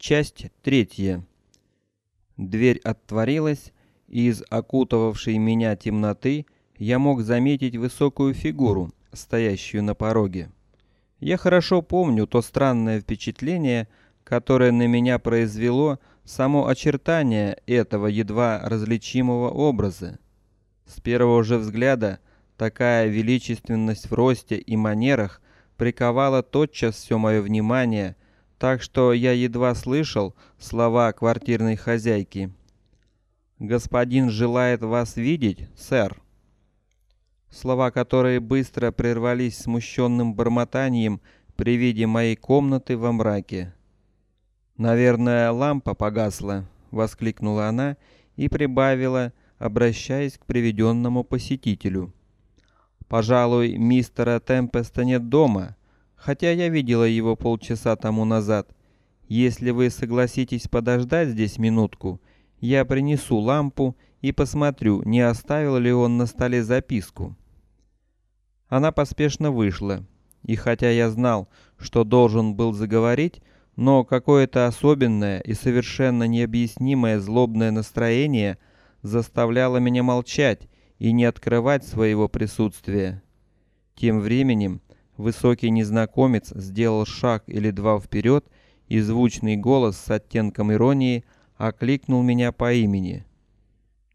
Часть третья. Дверь отворилась, и из окутывавшей меня темноты я мог заметить высокую фигуру, стоящую на пороге. Я хорошо помню то странное впечатление, которое на меня произвело само очертание этого едва различимого образа. С первого же взгляда такая величественность в росте и манерах приковала тотчас все мое внимание так что я едва слышал слова квартирной хозяйки. Господин желает вас видеть, сэр. Слова, которые быстро прервались смущенным бормотанием при виде моей комнаты во мраке. Наверное, лампа погасла, воскликнула она и прибавила, обращаясь к приведенному посетителю. Пожалуй, мистера Темпеста нет дома хотя я видела его полчаса тому назад. Если вы согласитесь подождать здесь минутку, я принесу лампу и посмотрю, не оставил ли он на столе записку. Она поспешно вышла, и хотя я знал, что должен был заговорить, но какое-то особенное и совершенно необъяснимое злобное настроение заставляло меня молчать и не открывать своего присутствия. Тем временем Высокий незнакомец сделал шаг или два вперед, и звучный голос с оттенком иронии окликнул меня по имени.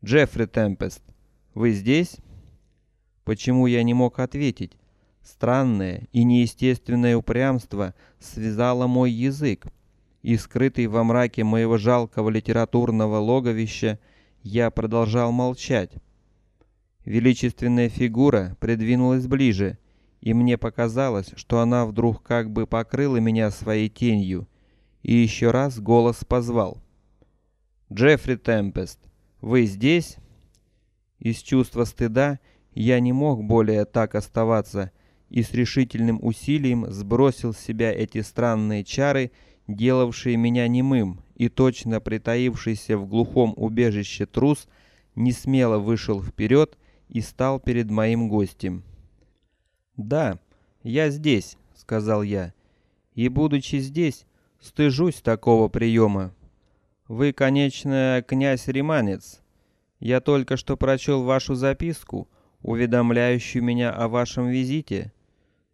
Джеффри Темпест, вы здесь? Почему я не мог ответить? Странное и неестественное упрямство связало мой язык, и скрытый во мраке моего жалкого литературного логовища я продолжал молчать. Величественная фигура придвинулась ближе и мне показалось, что она вдруг как бы покрыла меня своей тенью, и еще раз голос позвал: "Джеффри Темпест, вы здесь?" Из чувства стыда я не мог более так оставаться и с решительным усилием сбросил с себя эти странные чары, делавшие меня немым, и точно притаившийся в глухом убежище трус не смело вышел вперед и стал перед моим гостем. Да, я здесь, сказал я, и будучи здесь, стыжусь такого приема. Вы, конечно, князь Риманец. Я только что прочел вашу записку, уведомляющую меня о вашем визите.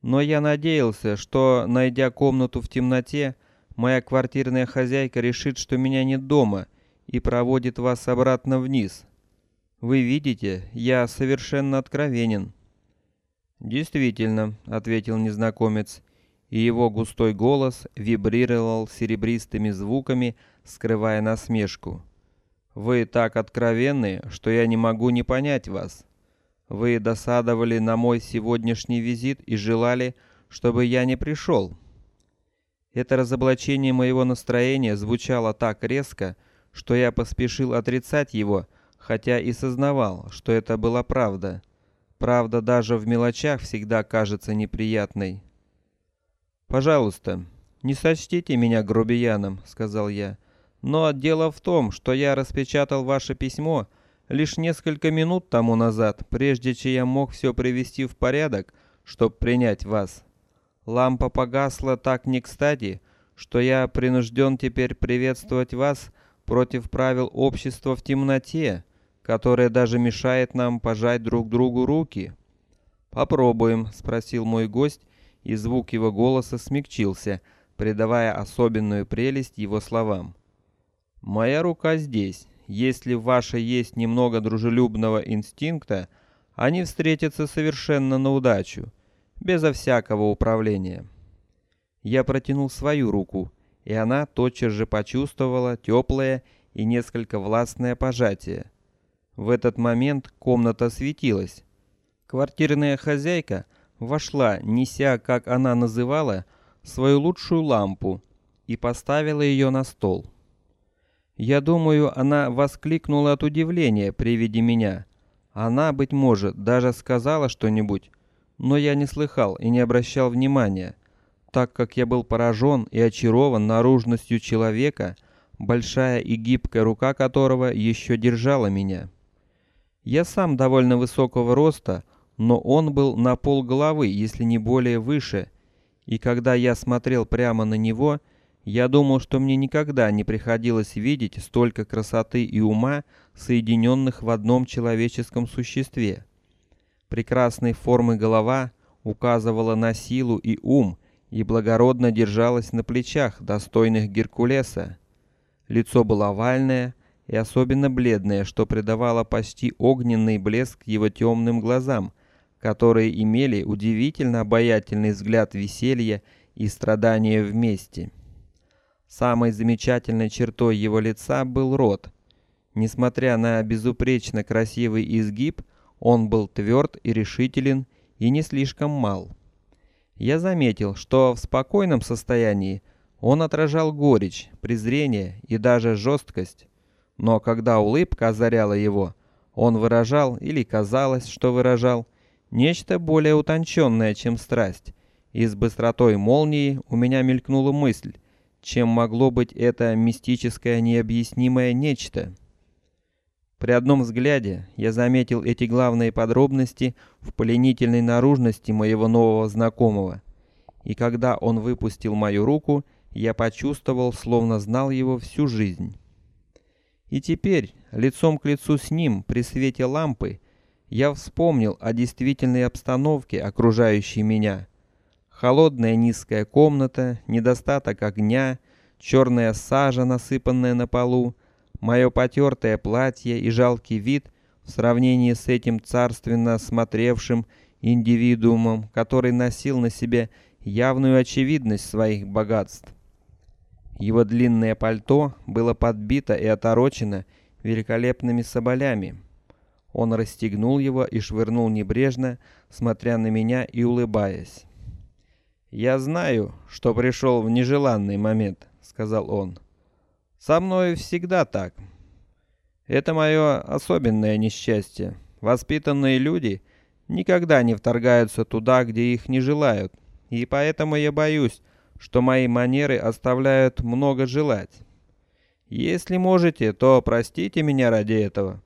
Но я надеялся, что, найдя комнату в темноте, моя квартирная хозяйка решит, что меня нет дома, и проводит вас обратно вниз. Вы видите, я совершенно откровенен. Действительно, ответил незнакомец, и его густой голос вибрировал серебристыми звуками, скрывая насмешку. Вы так откровенны, что я не могу не понять вас. Вы досадовали на мой сегодняшний визит и желали, чтобы я не пришел. Это разоблачение моего настроения звучало так резко, что я поспешил отрицать его, хотя и сознавал, что это была правда. Правда, даже в мелочах всегда кажется неприятной. Пожалуйста, не сочтите меня грубияном, сказал я. Но дело в том, что я распечатал ваше письмо лишь несколько минут тому назад, прежде чем я мог все привести в порядок, чтобы принять вас. Лампа погасла так не кстати, что я принужден теперь приветствовать вас против правил общества в темноте которое даже мешает нам пожать друг другу руки. Попробуем, спросил мой гость, и звук его голоса смягчился, придавая особенную прелесть его словам. Моя рука здесь. Если в вашей есть немного дружелюбного инстинкта, они встретятся совершенно на удачу, безо всякого управления. Я протянул свою руку, и она тотчас же почувствовала теплое и несколько властное пожатие. В этот момент комната светилась. Квартирная хозяйка вошла, неся, как она называла, свою лучшую лампу и поставила ее на стол. Я думаю, она воскликнула от удивления при виде меня. Она, быть может, даже сказала что-нибудь, но я не слыхал и не обращал внимания, так как я был поражен и очарован наружностью человека, большая и гибкая рука которого еще держала меня. Я сам довольно высокого роста, но он был на пол головы, если не более выше, и когда я смотрел прямо на него, Я думал, что мне никогда не приходилось видеть столько красоты и ума, соединенных в одном человеческом существе. Прекрасной формы голова указывала на силу и ум и благородно держалась на плечах, достойных Геркулеса. Лицо было овальное и особенно бледное, что придавало почти огненный блеск его темным глазам, которые имели удивительно обаятельный взгляд веселья и страдания вместе. Самой замечательной чертой его лица был рот. Несмотря на безупречно красивый изгиб, он был тверд и решителен и не слишком мал. Я заметил, что в спокойном состоянии он отражал горечь, презрение и даже жесткость, но когда улыбка озаряла его, он выражал или казалось, что выражал нечто более утонченное, чем страсть. И с быстротой молнии у меня мелькнула мысль, чем могло быть это мистическое необъяснимое нечто. При одном взгляде я заметил эти главные подробности в пленительной наружности моего нового знакомого, и когда он выпустил мою руку, я почувствовал, словно знал его всю жизнь. И теперь, лицом к лицу с ним при свете лампы, я вспомнил о действительной обстановке, окружающей меня. Холодная низкая комната, недостаток огня, черная сажа, насыпанная на полу, мое потертое платье и жалкий вид в сравнении с этим царственно смотревшим индивидуумом, который носил на себе явную очевидность своих богатств. Его длинное пальто было подбито и оторочено великолепными соболями. Он расстегнул его и швырнул небрежно, смотря на меня и улыбаясь. Я знаю, что пришел в нежеланный момент, сказал он. Со мной всегда так. Это мое особенное несчастье. Воспитанные люди никогда не вторгаются туда, где их не желают, и поэтому я боюсь, что мои манеры оставляют много желать. Если можете, то простите меня ради этого.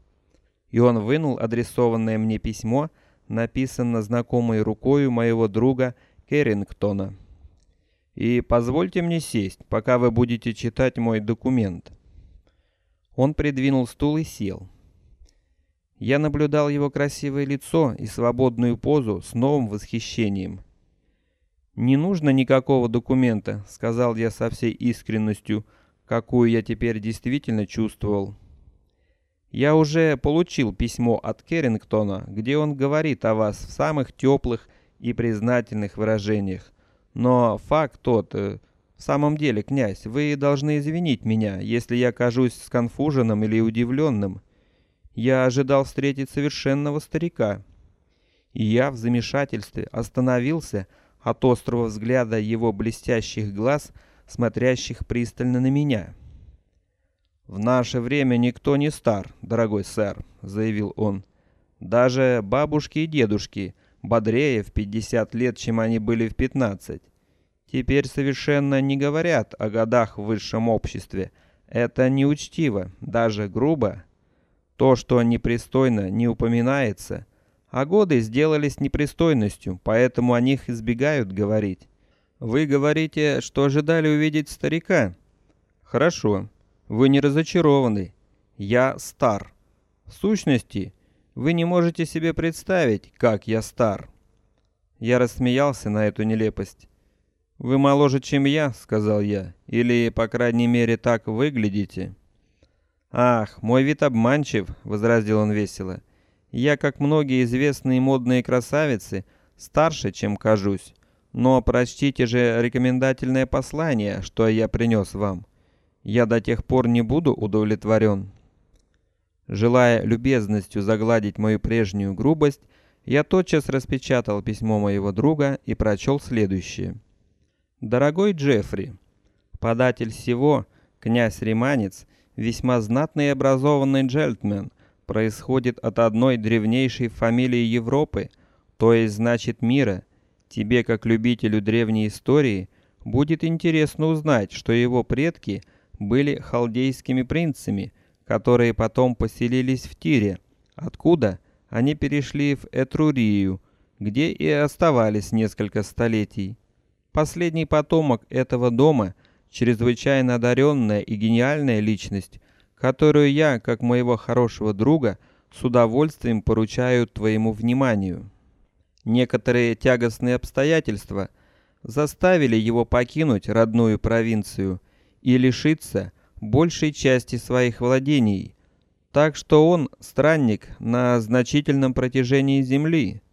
И он вынул адресованное мне письмо, написанное знакомой рукой моего друга Керрингтона. И позвольте мне сесть, пока вы будете читать мой документ. Он придвинул стул и сел. Я наблюдал его красивое лицо и свободную позу с новым восхищением. Не нужно никакого документа, сказал я со всей искренностью, какую я теперь действительно чувствовал. Я уже получил письмо от Керрингтона, где он говорит о вас в самых теплых и признательных выражениях. Но факт тот, э, в самом деле, князь, вы должны извинить меня, если я кажусь сконфуженным или удивленным. Я ожидал встретить совершенного старика. И я в замешательстве остановился от острого взгляда его блестящих глаз, смотрящих пристально на меня. В наше время никто не стар, дорогой сэр, заявил он. Даже бабушки и дедушки бодрее в пятьдесят лет, чем они были в пятнадцать. Теперь совершенно не говорят о годах в высшем обществе. Это неучтиво, даже грубо. То, что непристойно, не упоминается а годы сделались непристойностью, поэтому о них избегают говорить. Вы говорите, что ожидали увидеть старика. Хорошо, вы не разочарованы. Я стар. В сущности, вы не можете себе представить, как я стар. Я рассмеялся на эту нелепость. Вы моложе, чем я, сказал я, или по крайней мере так выглядите. Ах, мой вид обманчив, возразил он весело. Я, как многие известные модные красавицы, старше, чем кажусь. Но прочтите же рекомендательное послание, что я принес вам. Я до тех пор не буду удовлетворен. Желая любезностью загладить мою прежнюю грубость, я тотчас распечатал письмо моего друга и прочел следующее: Дорогой Джеффри, податель всего, князь Риманец, весьма знатный и образованный джентльмен, происходит от одной древнейшей фамилии Европы, то есть значит мира. Тебе, как любителю древней истории, будет интересно узнать, что его предки были халдейскими принцами, которые потом поселились в Тире, откуда они перешли в Этрурию, где и оставались несколько столетий. Последний потомок этого дома, чрезвычайно одаренная и гениальная личность, которую я, как моего хорошего друга, с удовольствием поручаю твоему вниманию. Некоторые тягостные обстоятельства заставили его покинуть родную провинцию и лишиться большей части своих владений, так что он странник на значительном протяжении земли.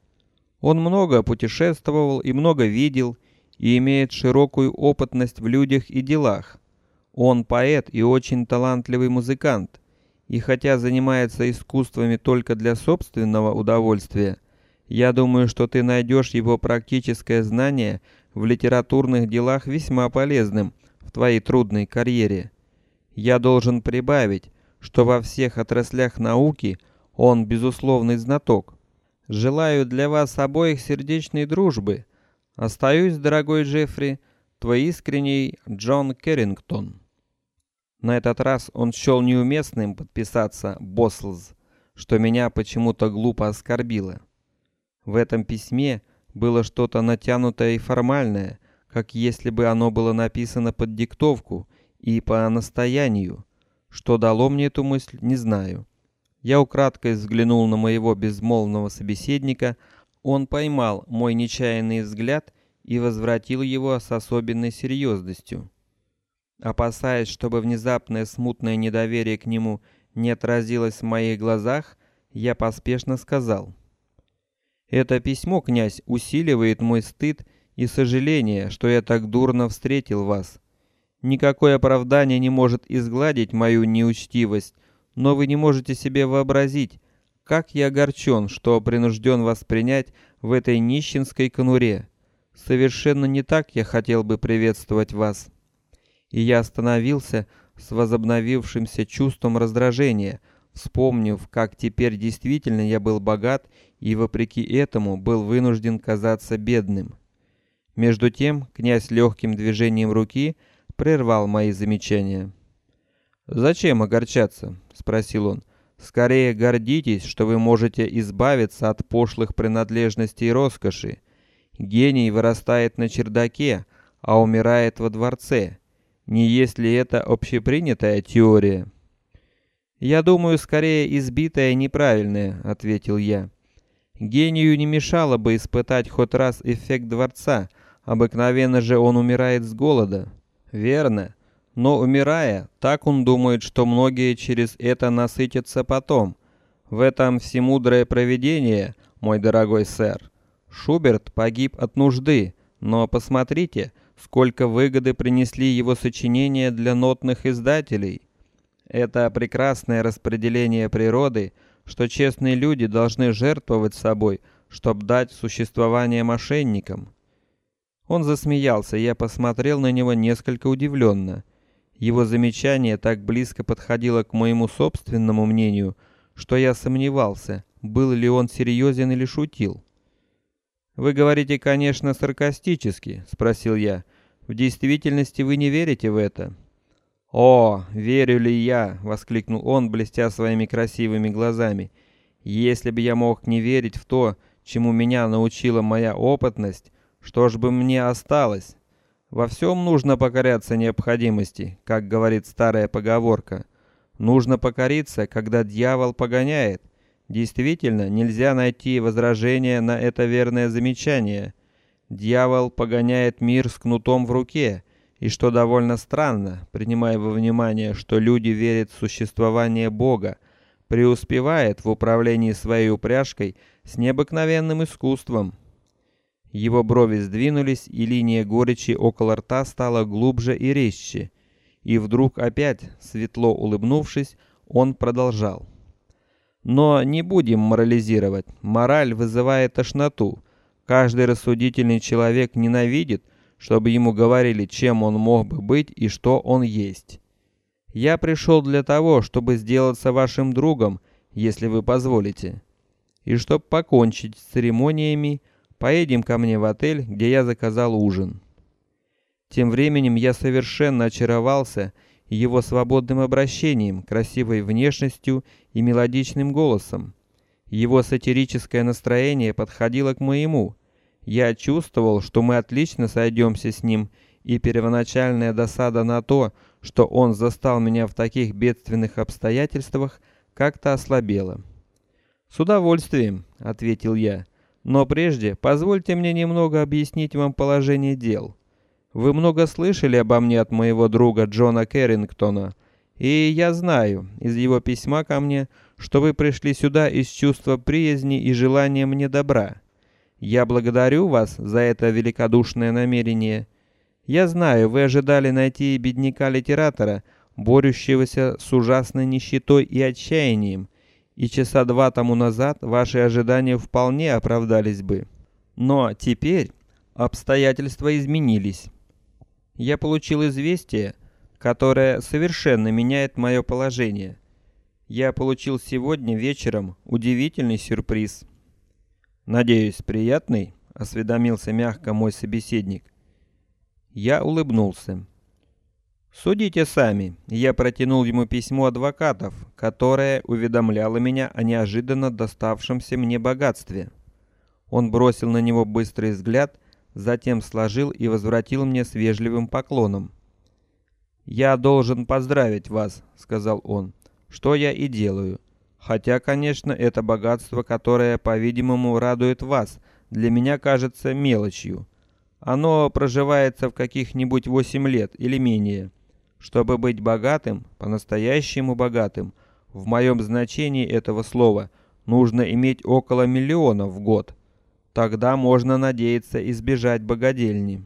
Он много путешествовал и много видел, и имеет широкую опытность в людях и делах. Он поэт и очень талантливый музыкант, и хотя занимается искусствами только для собственного удовольствия, я думаю, что ты найдешь его практическое знание в литературных делах весьма полезным в твоей трудной карьере. Я должен прибавить, что во всех отраслях науки он безусловный знаток. Желаю для вас обоих сердечной дружбы. Остаюсь, дорогой Джеффри, твой искренний Джон Керрингтон. На этот раз он счел неуместным подписаться Бослз, что меня почему-то глупо оскорбило. В этом письме было что-то натянутое и формальное, как если бы оно было написано под диктовку и по настоянию. Что дало мне эту мысль, не знаю. Я украдкой взглянул на моего безмолвного собеседника. Он поймал мой нечаянный взгляд и возвратил его с особенной серьезностью. Опасаясь, чтобы внезапное смутное недоверие к нему не отразилось в моих глазах, я поспешно сказал: "Это письмо, князь, усиливает мой стыд и сожаление, что я так дурно встретил вас. Никакое оправдание не может изгладить мою неучтивость, но вы не можете себе вообразить, как я огорчен, что принужден вас принять в этой нищенской конуре. Совершенно не так я хотел бы приветствовать вас" и я остановился с возобновившимся чувством раздражения, вспомнив, как теперь действительно я был богат и вопреки этому был вынужден казаться бедным. Между тем князь легким движением руки прервал мои замечания. Зачем огорчаться? – спросил он. Скорее гордитесь, что вы можете избавиться от пошлых принадлежностей и роскоши. Гений вырастает на чердаке, а умирает во дворце. Не есть ли это общепринятая теория? Я думаю, скорее избитая и неправильная, ответил я. Гению не мешало бы испытать хоть раз эффект дворца. Обыкновенно же он умирает с голода. Верно. Но умирая, так он думает, что многие через это насытятся потом. В этом всемудрое провидение, мой дорогой сэр. Шуберт погиб от нужды, но посмотрите, сколько выгоды принесли его сочинения для нотных издателей. Это прекрасное распределение природы, что честные люди должны жертвовать собой, чтобы дать существование мошенникам. Он засмеялся, я посмотрел на него несколько удивленно. Его замечание так близко подходило к моему собственному мнению, что я сомневался, был ли он серьезен или шутил. Вы говорите, конечно, саркастически, спросил я. В действительности вы не верите в это? О, верю ли я? воскликнул он, блестя своими красивыми глазами. Если бы я мог не верить в то, чему меня научила моя опытность, что ж бы мне осталось? Во всем нужно покоряться необходимости, как говорит старая поговорка. Нужно покориться, когда дьявол погоняет. Действительно, нельзя найти возражения на это верное замечание. Дьявол погоняет мир с кнутом в руке, и что довольно странно, принимая во внимание, что люди верят в существование Бога, преуспевает в управлении своей упряжкой с необыкновенным искусством. Его брови сдвинулись, и линия горечи около рта стала глубже и резче. И вдруг опять, светло улыбнувшись, он продолжал: "Но не будем морализировать. Мораль вызывает тошноту. Каждый рассудительный человек ненавидит, чтобы ему говорили, чем он мог бы быть и что он есть. Я пришел для того, чтобы сделаться вашим другом, если вы позволите, и чтобы покончить с церемониями, поедем ко мне в отель, где я заказал ужин. Тем временем я совершенно очаровался его свободным обращением, красивой внешностью и мелодичным голосом. Его сатирическое настроение подходило к моему, я чувствовал, что мы отлично сойдемся с ним, и первоначальная досада на то, что он застал меня в таких бедственных обстоятельствах, как-то ослабела. С удовольствием, ответил я. Но прежде позвольте мне немного объяснить вам положение дел. Вы много слышали обо мне от моего друга Джона Керрингтона, и я знаю из его письма ко мне, что вы пришли сюда из чувства приязни и желания мне добра. Я благодарю вас за это великодушное намерение. Я знаю, вы ожидали найти бедняка-литератора, борющегося с ужасной нищетой и отчаянием, и часа два тому назад ваши ожидания вполне оправдались бы. Но теперь обстоятельства изменились. Я получил известие, которое совершенно меняет мое положение. Я получил сегодня вечером удивительный сюрприз. Надеюсь, приятный, осведомился мягко мой собеседник. Я улыбнулся. Судите сами. Я протянул ему письмо адвокатов, которое уведомляло меня о неожиданно доставшемся мне богатстве. Он бросил на него быстрый взгляд, затем сложил и возвратил мне с вежливым поклоном. Я должен поздравить вас, сказал он, что я и делаю. Хотя, конечно, это богатство, которое, по-видимому, радует вас, для меня кажется мелочью. Оно проживается в каких-нибудь восемь лет или менее. Чтобы быть богатым, по-настоящему богатым, в моем значении этого слова, нужно иметь около миллиона в год. Тогда можно надеяться избежать богадельни.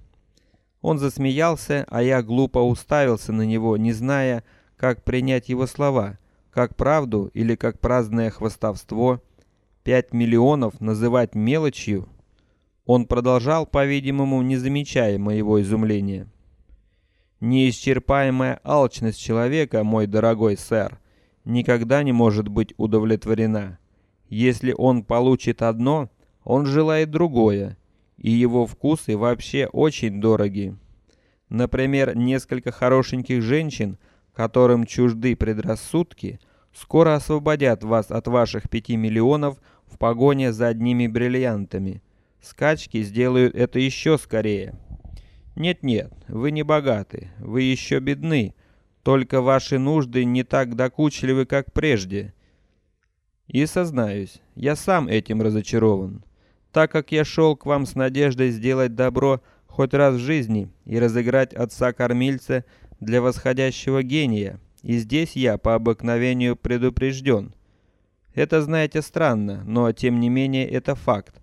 Он засмеялся, а я глупо уставился на него, не зная, как принять его слова, как правду или как праздное хвастовство. Пять миллионов называть мелочью? Он продолжал, по-видимому, не замечая моего изумления. Неисчерпаемая алчность человека, мой дорогой сэр, никогда не может быть удовлетворена. Если он получит одно, он желает другое, и его вкусы вообще очень дороги. Например, несколько хорошеньких женщин, которым чужды предрассудки, скоро освободят вас от ваших пяти миллионов в погоне за одними бриллиантами. Скачки сделают это еще скорее. Нет-нет, вы не богаты, вы еще бедны, только ваши нужды не так докучливы, как прежде. И сознаюсь, я сам этим разочарован, так как я шел к вам с надеждой сделать добро хоть раз в жизни и разыграть отца-кормильца для восходящего гения. И здесь я по обыкновению предупрежден. Это, знаете, странно, но тем не менее это факт.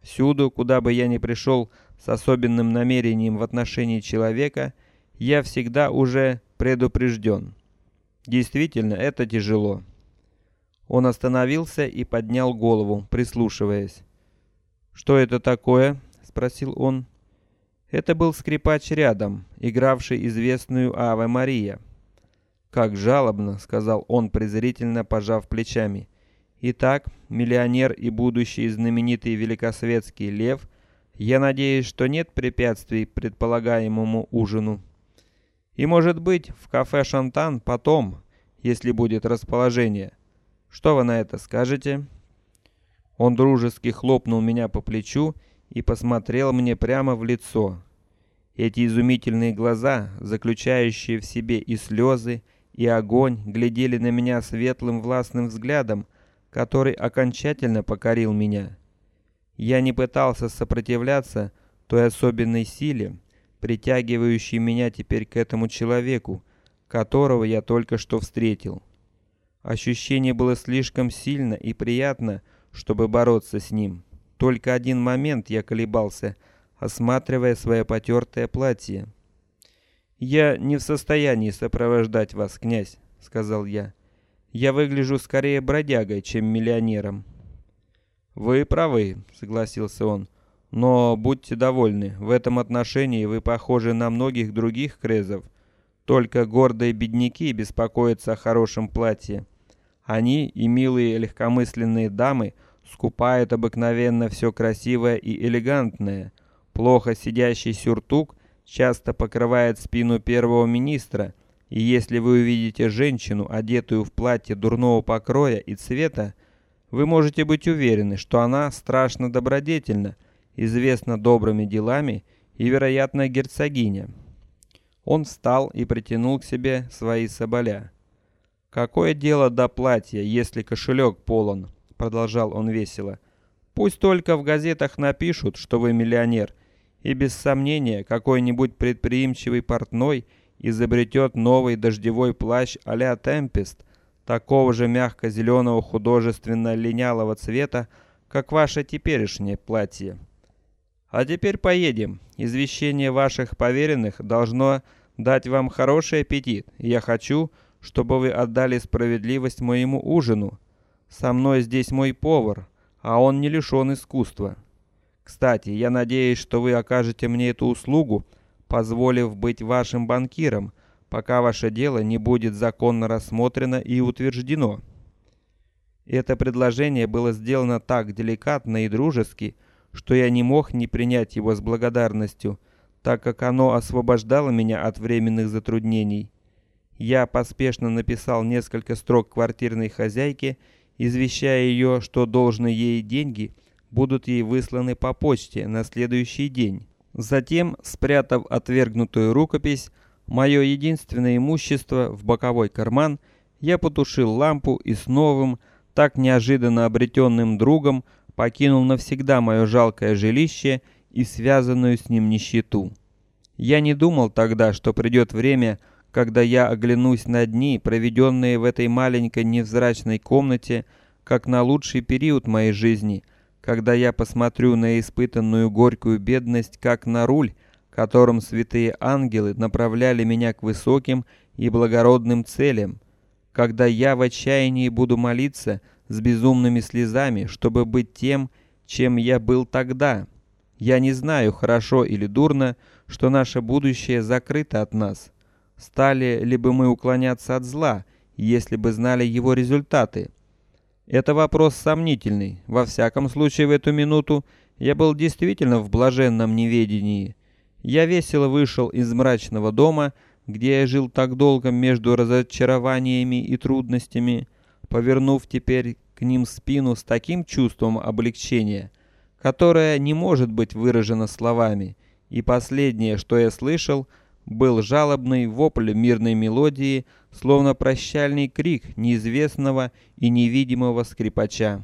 Всюду, куда бы я ни пришел с особенным намерением в отношении человека, я всегда уже предупрежден. Действительно, это тяжело. Он остановился и поднял голову, прислушиваясь. Что это такое? – спросил он. Это был скрипач рядом, игравший известную Аве Мария. Как жалобно, сказал он презрительно, пожав плечами. Итак, миллионер и будущий знаменитый великосветский лев я надеюсь, что нет препятствий предполагаемому ужину. И может быть, в кафе Шантан потом, если будет расположение. Что вы на это скажете? Он дружески хлопнул меня по плечу и посмотрел мне прямо в лицо. Эти изумительные глаза, заключающие в себе и слезы, и огонь, глядели на меня светлым властным взглядом, который окончательно покорил меня. Я не пытался сопротивляться той особенной силе, притягивающей меня теперь к этому человеку, которого я только что встретил. Ощущение было слишком сильно и приятно, чтобы бороться с ним. Только один момент я колебался, осматривая свое потертое платье. Я не в состоянии сопровождать вас, князь, сказал я. Я выгляжу скорее бродягой, чем миллионером. Вы правы, согласился он. Но будьте довольны, в этом отношении вы похожи на многих других крезов. Только гордые бедняки беспокоятся о хорошем платье. Они и милые легкомысленные дамы скупают обыкновенно все красивое и элегантное. Плохо сидящий сюртук часто покрывает спину первого министра, и если вы увидите женщину, одетую в платье дурного покроя и цвета, вы можете быть уверены, что она страшно добродетельна, известна добрыми делами и, вероятно, герцогиня. Он встал и притянул к себе свои соболя. Какое дело до платья, если кошелек полон? продолжал он весело. Пусть только в газетах напишут, что вы миллионер, и без сомнения какой-нибудь предприимчивый портной изобретет новый дождевой плащ а-ля Темпест, такого же мягко-зеленого художественно-линялого цвета, как ваше теперешнее платье. А теперь поедем. Извещение ваших поверенных должно дать вам хороший аппетит. Я хочу, чтобы вы отдали справедливость моему ужину. Со мной здесь мой повар, а он не лишен искусства. Кстати, я надеюсь, что вы окажете мне эту услугу, позволив быть вашим банкиром, пока ваше дело не будет законно рассмотрено и утверждено. Это предложение было сделано так деликатно и дружески, что я не мог не принять его с благодарностью, так как оно освобождало меня от временных затруднений. Я поспешно написал несколько строк квартирной хозяйке извещая ее, что должные ей деньги будут ей высланы по почте на следующий день. Затем, спрятав отвергнутую рукопись, мое единственное имущество в боковой карман, я потушил лампу и с новым, так неожиданно обретенным другом покинул навсегда мое жалкое жилище и связанную с ним нищету. Я не думал тогда, что придет время, когда я оглянусь на дни, проведенные в этой маленькой невзрачной комнате, как на лучший период моей жизни, когда я посмотрю на испытанную горькую бедность, как на руль, которым святые ангелы направляли меня к высоким и благородным целям, когда я в отчаянии буду молиться с безумными слезами, чтобы быть тем, чем я был тогда. Я не знаю, хорошо или дурно, что наше будущее закрыто от нас. Стали ли бы мы уклоняться от зла, если бы знали его результаты? Это вопрос сомнительный. Во всяком случае, в эту минуту я был действительно в блаженном неведении. Я весело вышел из мрачного дома, где я жил так долго между разочарованиями и трудностями, повернув теперь к ним спину с таким чувством облегчения, которое не может быть выражено словами. И последнее, что я слышал, был жалобный вопль мирной мелодии, словно прощальный крик неизвестного и невидимого скрипача.